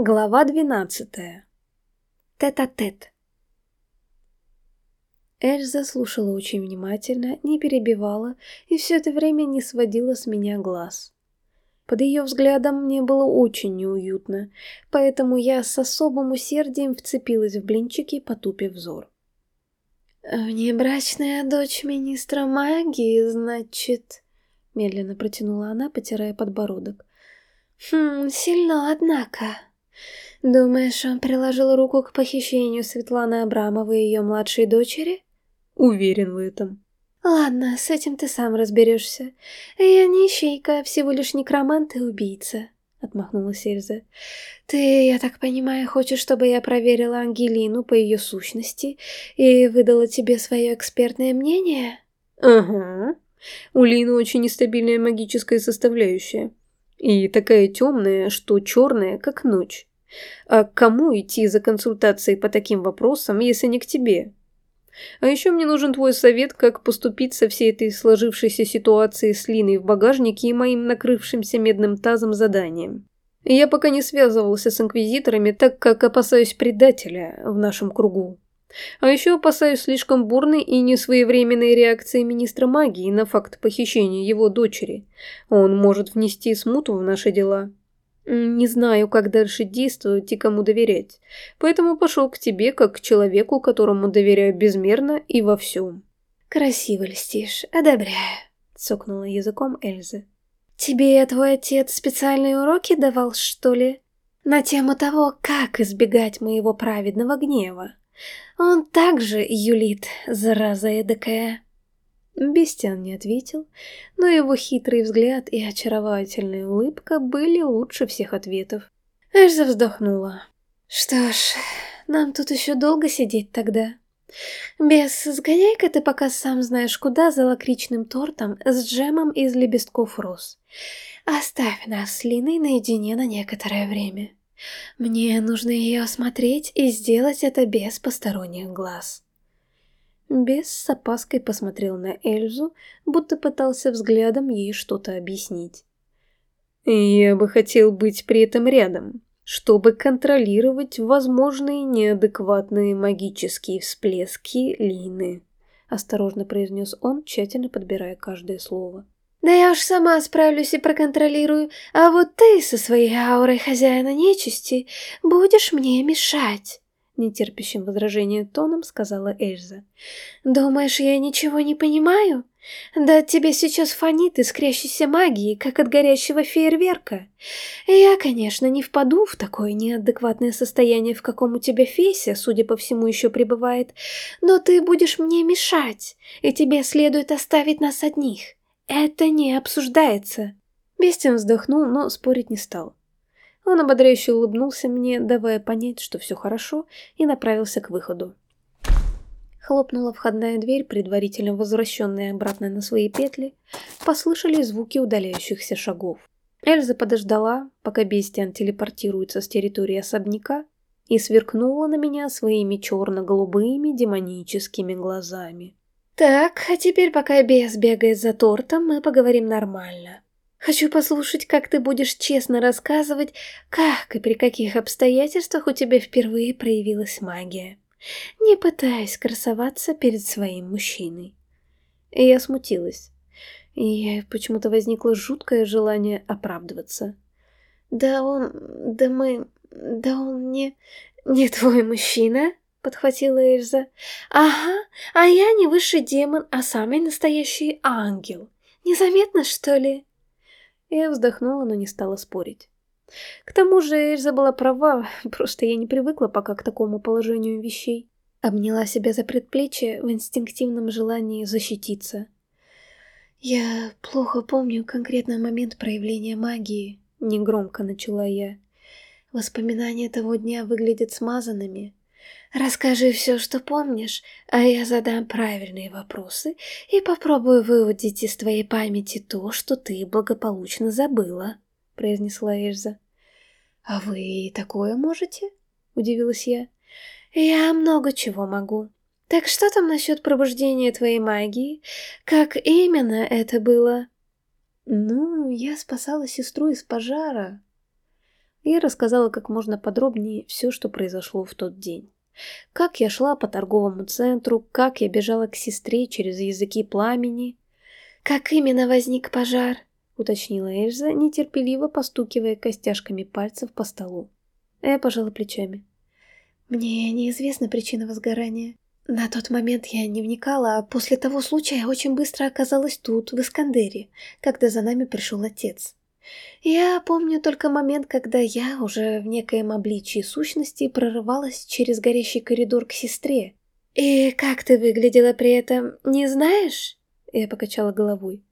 Глава двенадцатая. Тет-а-тет. Эльза слушала очень внимательно, не перебивала и все это время не сводила с меня глаз. Под ее взглядом мне было очень неуютно, поэтому я с особым усердием вцепилась в блинчики, потупив взор. «Внебрачная дочь министра магии, значит...» Медленно протянула она, потирая подбородок. «Хм, сильно, однако...» Думаешь, он приложил руку к похищению Светланы Абрамовой и ее младшей дочери? Уверен в этом. Ладно, с этим ты сам разберешься. Я не ищейка, а всего лишь некромант и убийца. Отмахнулась Эльза. Ты, я так понимаю, хочешь, чтобы я проверила Ангелину по ее сущности и выдала тебе свое экспертное мнение? Ага. У Лины очень нестабильная магическая составляющая. И такая темная, что черная, как ночь. А кому идти за консультацией по таким вопросам, если не к тебе? А еще мне нужен твой совет, как поступить со всей этой сложившейся ситуацией с Линой в багажнике и моим накрывшимся медным тазом заданием. Я пока не связывался с инквизиторами, так как опасаюсь предателя в нашем кругу. А еще опасаюсь слишком бурной и несвоевременной реакции министра магии на факт похищения его дочери. Он может внести смуту в наши дела. Не знаю, как дальше действовать и кому доверять, поэтому пошел к тебе, как к человеку, которому доверяю безмерно и во всем. Красиво льстишь, одобряю, цокнула языком Эльза. Тебе твой отец специальные уроки давал, что ли? На тему того, как избегать моего праведного гнева. Он также юлит, зараза эдакая. Бестиан не ответил, но его хитрый взгляд и очаровательная улыбка были лучше всех ответов. Эльза вздохнула. «Что ж, нам тут еще долго сидеть тогда. Бес, сгоняй-ка ты пока сам знаешь куда за лакричным тортом с джемом из лепестков роз. Оставь нас с Линой наедине на некоторое время. Мне нужно ее осмотреть и сделать это без посторонних глаз». Бес с опаской посмотрел на Эльзу, будто пытался взглядом ей что-то объяснить. «Я бы хотел быть при этом рядом, чтобы контролировать возможные неадекватные магические всплески Лины», осторожно произнес он, тщательно подбирая каждое слово. «Да я уж сама справлюсь и проконтролирую, а вот ты со своей аурой хозяина нечисти будешь мне мешать» нетерпящим возражения тоном сказала Эльза. «Думаешь, я ничего не понимаю? Да тебе сейчас фонит искрящейся магии, как от горящего фейерверка. Я, конечно, не впаду в такое неадекватное состояние, в каком у тебя Феся, судя по всему, еще пребывает, но ты будешь мне мешать, и тебе следует оставить нас одних. Это не обсуждается». Бестин вздохнул, но спорить не стал. Он ободряюще улыбнулся мне, давая понять, что все хорошо, и направился к выходу. Хлопнула входная дверь, предварительно возвращенная обратно на свои петли, послышались звуки удаляющихся шагов. Эльза подождала, пока Бестиан телепортируется с территории особняка, и сверкнула на меня своими черно-голубыми демоническими глазами. «Так, а теперь, пока Бес бегает за тортом, мы поговорим нормально», Хочу послушать, как ты будешь честно рассказывать, как и при каких обстоятельствах у тебя впервые проявилась магия. Не пытаясь красоваться перед своим мужчиной. И я смутилась. И почему-то возникло жуткое желание оправдываться. Да он... да мы... да он не... не твой мужчина? Подхватила Эльза. Ага, а я не высший демон, а самый настоящий ангел. Незаметно, что ли? Я вздохнула, но не стала спорить. К тому же Эльза была права, просто я не привыкла пока к такому положению вещей. Обняла себя за предплечье в инстинктивном желании защититься. «Я плохо помню конкретный момент проявления магии», — негромко начала я. Воспоминания того дня выглядят смазанными, Расскажи все, что помнишь, а я задам правильные вопросы и попробую выудить из твоей памяти то, что ты благополучно забыла», — произнесла Эльза. «А вы такое можете?» — удивилась я. «Я много чего могу. Так что там насчет пробуждения твоей магии? Как именно это было?» «Ну, я спасала сестру из пожара», и рассказала как можно подробнее все, что произошло в тот день. Как я шла по торговому центру, как я бежала к сестре через языки пламени. «Как именно возник пожар?» — уточнила Эльза, нетерпеливо постукивая костяшками пальцев по столу. Я пожала плечами. «Мне неизвестна причина возгорания. На тот момент я не вникала, а после того случая очень быстро оказалась тут, в Искандере, когда за нами пришел отец. Я помню только момент, когда я, уже в некоем обличии сущности, прорывалась через горящий коридор к сестре. «И как ты выглядела при этом, не знаешь?» Я покачала головой.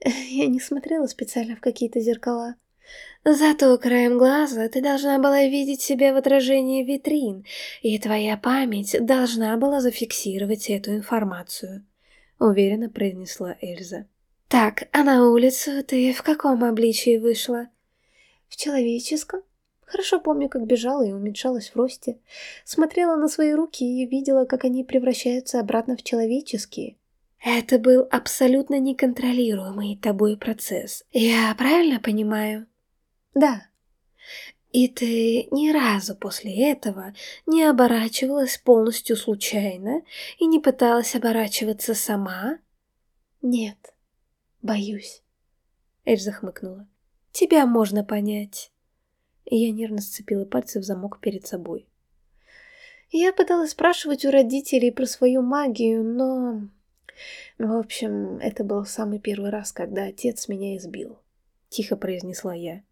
Я не смотрела специально в какие-то зеркала. Зато краем глаза ты должна была видеть себя в отражении витрин, и твоя память должна была зафиксировать эту информацию, уверенно произнесла Эльза. Так, а на улицу ты в каком обличии вышла? В человеческом. Хорошо помню, как бежала и уменьшалась в росте. Смотрела на свои руки и видела, как они превращаются обратно в человеческие. Это был абсолютно неконтролируемый тобой процесс. Я правильно понимаю? Да. И ты ни разу после этого не оборачивалась полностью случайно и не пыталась оборачиваться сама? Нет. Боюсь. Эльза хмыкнула. Тебя можно понять. Я нервно сцепила пальцы в замок перед собой. Я пыталась спрашивать у родителей про свою магию, но... В общем, это был самый первый раз, когда отец меня избил. Тихо произнесла я.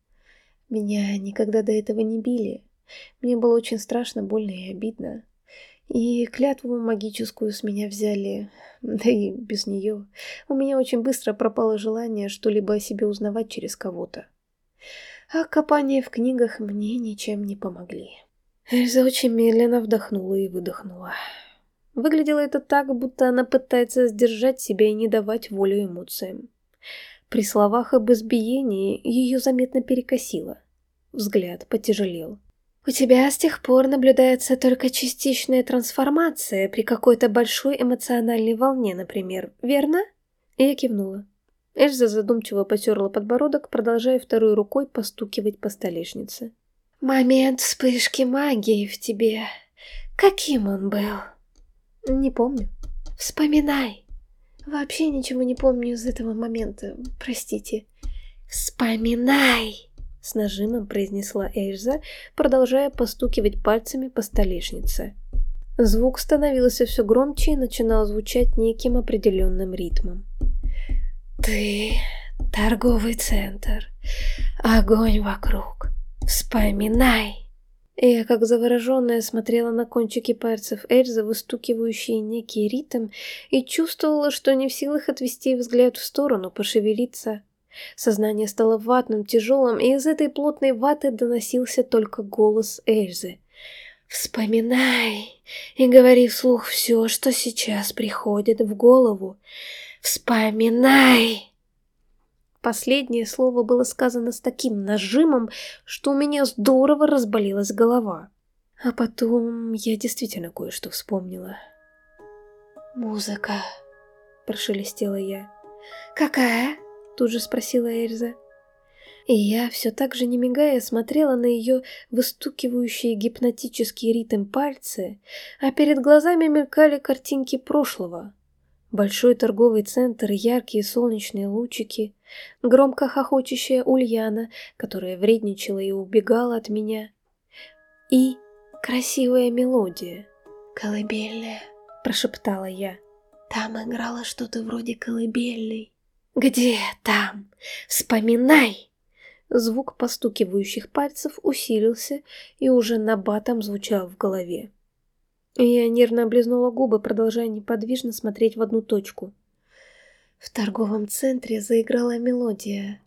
Меня никогда до этого не били. Мне было очень страшно, больно и обидно. И клятву магическую с меня взяли, да и без нее. У меня очень быстро пропало желание что-либо о себе узнавать через кого-то. А копания в книгах мне ничем не помогли. Эльза очень медленно вдохнула и выдохнула. Выглядело это так, будто она пытается сдержать себя и не давать волю эмоциям. При словах об избиении ее заметно перекосило. Взгляд потяжелел. У тебя с тех пор наблюдается только частичная трансформация при какой-то большой эмоциональной волне, например, верно? Я кивнула. Эльза задумчиво потерла подбородок, продолжая второй рукой постукивать по столешнице. «Момент вспышки магии в тебе. Каким он был?» «Не помню». «Вспоминай». «Вообще ничего не помню из этого момента, простите». «Вспоминай!» С нажимом произнесла Эльза, продолжая постукивать пальцами по столешнице. Звук становился все громче и начинал звучать неким определенным ритмом. «Ты — торговый центр, огонь вокруг, вспоминай!» Я, как завороженная, смотрела на кончики пальцев Эльзы, выстукивающие некий ритм, и чувствовала, что не в силах отвести взгляд в сторону, пошевелиться. Сознание стало ватным, тяжелым, и из этой плотной ваты доносился только голос Эльзы. «Вспоминай и говори вслух все, что сейчас приходит в голову. Вспоминай!» Последнее слово было сказано с таким нажимом, что у меня здорово разболелась голова. А потом я действительно кое-что вспомнила. «Музыка», — прошелестела я. «Какая?» Тут же спросила Эльза. И я все так же не мигая смотрела на ее выстукивающие гипнотический ритм пальцы, а перед глазами мелькали картинки прошлого. Большой торговый центр, яркие солнечные лучики, громко хохочущая Ульяна, которая вредничала и убегала от меня, и красивая мелодия. «Колыбельная», — прошептала я. «Там играло что-то вроде колыбельной». «Где там? Вспоминай!» Звук постукивающих пальцев усилился и уже на батом звучал в голове. Я нервно облизнула губы, продолжая неподвижно смотреть в одну точку. В торговом центре заиграла мелодия.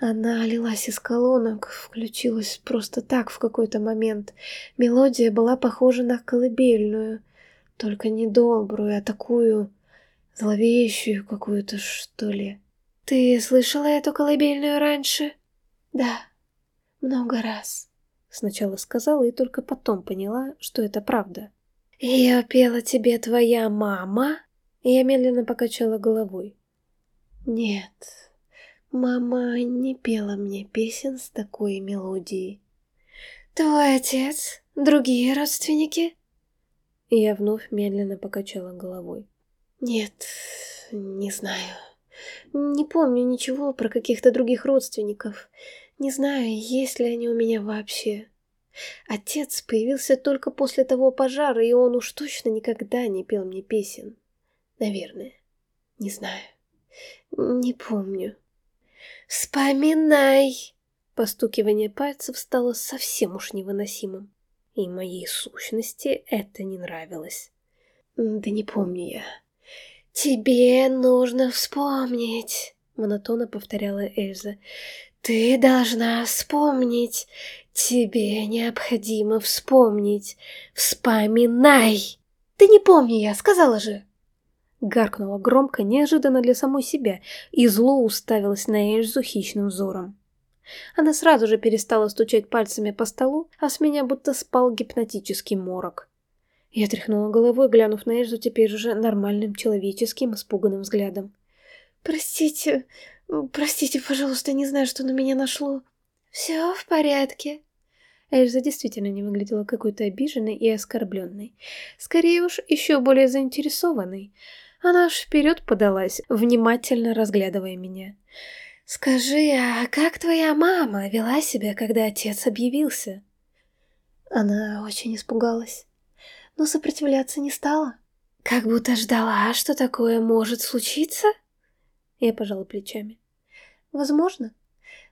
Она лилась из колонок, включилась просто так в какой-то момент. Мелодия была похожа на колыбельную, только не добрую, а такую зловещую какую-то, что ли. Ты слышала эту колыбельную раньше? Да, много раз. Сначала сказала и только потом поняла, что это правда. Ее пела тебе твоя мама? Я медленно покачала головой. Нет, мама не пела мне песен с такой мелодией. Твой отец? Другие родственники? Я вновь медленно покачала головой. Нет, не знаю. Не помню ничего про каких-то других родственников. Не знаю, есть ли они у меня вообще. Отец появился только после того пожара, и он уж точно никогда не пел мне песен. Наверное. Не знаю. Не помню. Вспоминай! Постукивание пальцев стало совсем уж невыносимым. И моей сущности это не нравилось. Да не помню я. «Тебе нужно вспомнить», — монотонно повторяла Эльза. «Ты должна вспомнить. Тебе необходимо вспомнить. Вспоминай!» «Ты не помни я, сказала же!» Гаркнула громко, неожиданно для самой себя, и зло уставилась на Эльзу хищным взором. Она сразу же перестала стучать пальцами по столу, а с меня будто спал гипнотический морок. Я тряхнула головой, глянув на Эльзу теперь уже нормальным человеческим испуганным взглядом. «Простите, простите, пожалуйста, не знаю, что на меня нашло. Все в порядке». Эльза действительно не выглядела какой-то обиженной и оскорбленной. Скорее уж, еще более заинтересованной. Она аж вперед подалась, внимательно разглядывая меня. «Скажи, а как твоя мама вела себя, когда отец объявился?» Она очень испугалась но сопротивляться не стала. Как будто ждала, что такое может случиться? Я пожала плечами. Возможно.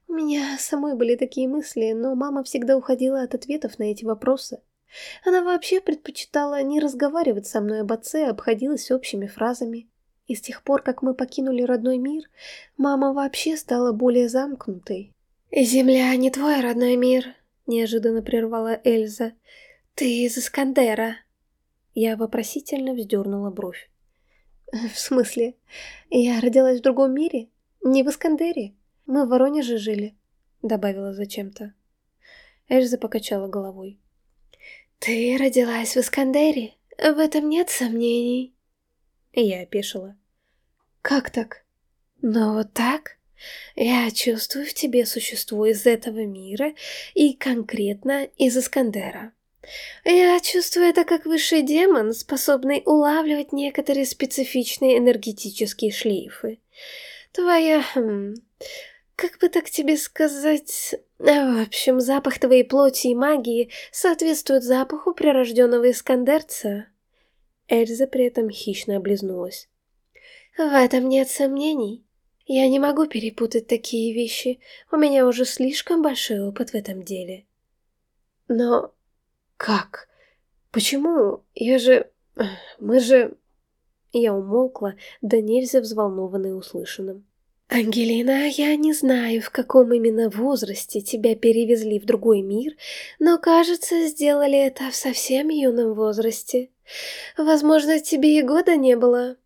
У меня самой были такие мысли, но мама всегда уходила от ответов на эти вопросы. Она вообще предпочитала не разговаривать со мной об отце, а обходилась общими фразами. И с тех пор, как мы покинули родной мир, мама вообще стала более замкнутой. «Земля не твой родной мир», — неожиданно прервала Эльза. «Ты из Искандера». Я вопросительно вздернула бровь. «В смысле? Я родилась в другом мире? Не в Искандере? Мы в Воронеже жили», — добавила зачем-то. Эльза покачала головой. «Ты родилась в Искандере? В этом нет сомнений». Я опешила. «Как так?» «Ну вот так?» Я чувствую в тебе существо из этого мира и конкретно из Искандера. Я чувствую это как высший демон, способный улавливать некоторые специфичные энергетические шлейфы. Твоя... Хм, как бы так тебе сказать... В общем, запах твоей плоти и магии соответствует запаху прирожденного искандерца. Эльза при этом хищно облизнулась. В этом нет сомнений. Я не могу перепутать такие вещи. У меня уже слишком большой опыт в этом деле. Но «Как? Почему? Я же... Мы же...» Я умолкла, да нельзя взволнованной услышанным. «Ангелина, я не знаю, в каком именно возрасте тебя перевезли в другой мир, но, кажется, сделали это в совсем юном возрасте. Возможно, тебе и года не было.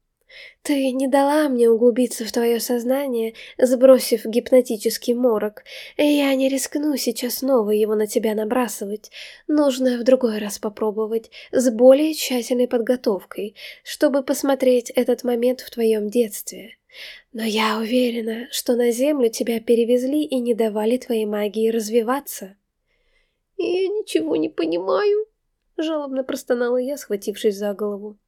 Ты не дала мне углубиться в твое сознание, сбросив гипнотический морок, я не рискну сейчас снова его на тебя набрасывать. Нужно в другой раз попробовать, с более тщательной подготовкой, чтобы посмотреть этот момент в твоем детстве. Но я уверена, что на Землю тебя перевезли и не давали твоей магии развиваться. «Я ничего не понимаю», — жалобно простонала я, схватившись за голову.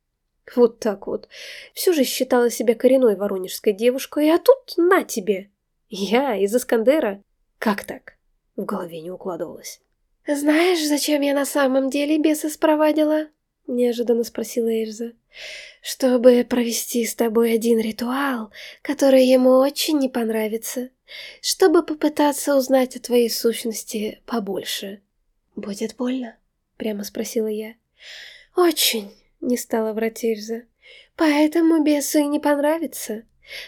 Вот так вот. Все же считала себя коренной воронежской девушкой, а тут на тебе. Я из Искандера. Как так? В голове не укладывалось. «Знаешь, зачем я на самом деле беса спровадила?» — неожиданно спросила Эльза. «Чтобы провести с тобой один ритуал, который ему очень не понравится. Чтобы попытаться узнать о твоей сущности побольше. Будет больно?» — прямо спросила я. «Очень» не стала врать Эльза. Поэтому бесу и не понравится.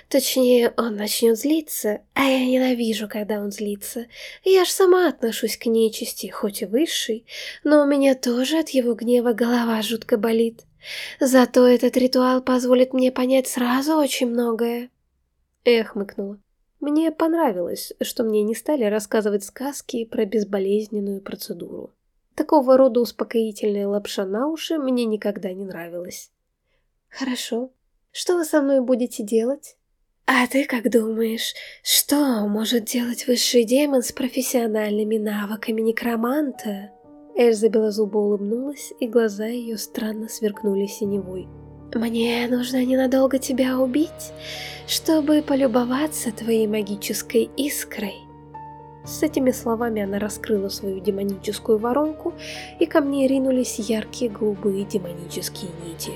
Точнее, он начнет злиться, а я ненавижу, когда он злится. Я ж сама отношусь к нечисти, хоть и высшей, но у меня тоже от его гнева голова жутко болит. Зато этот ритуал позволит мне понять сразу очень многое. Я хмыкнула. Мне понравилось, что мне не стали рассказывать сказки про безболезненную процедуру. Такого рода успокоительная лапша на уши мне никогда не нравилась. «Хорошо. Что вы со мной будете делать?» А ты как думаешь, что может делать высший демон с профессиональными навыками некроманта? Эльза белозубо улыбнулась, и глаза ее странно сверкнули синевой. «Мне нужно ненадолго тебя убить, чтобы полюбоваться твоей магической искрой». С этими словами она раскрыла свою демоническую воронку, и ко мне ринулись яркие голубые демонические нити.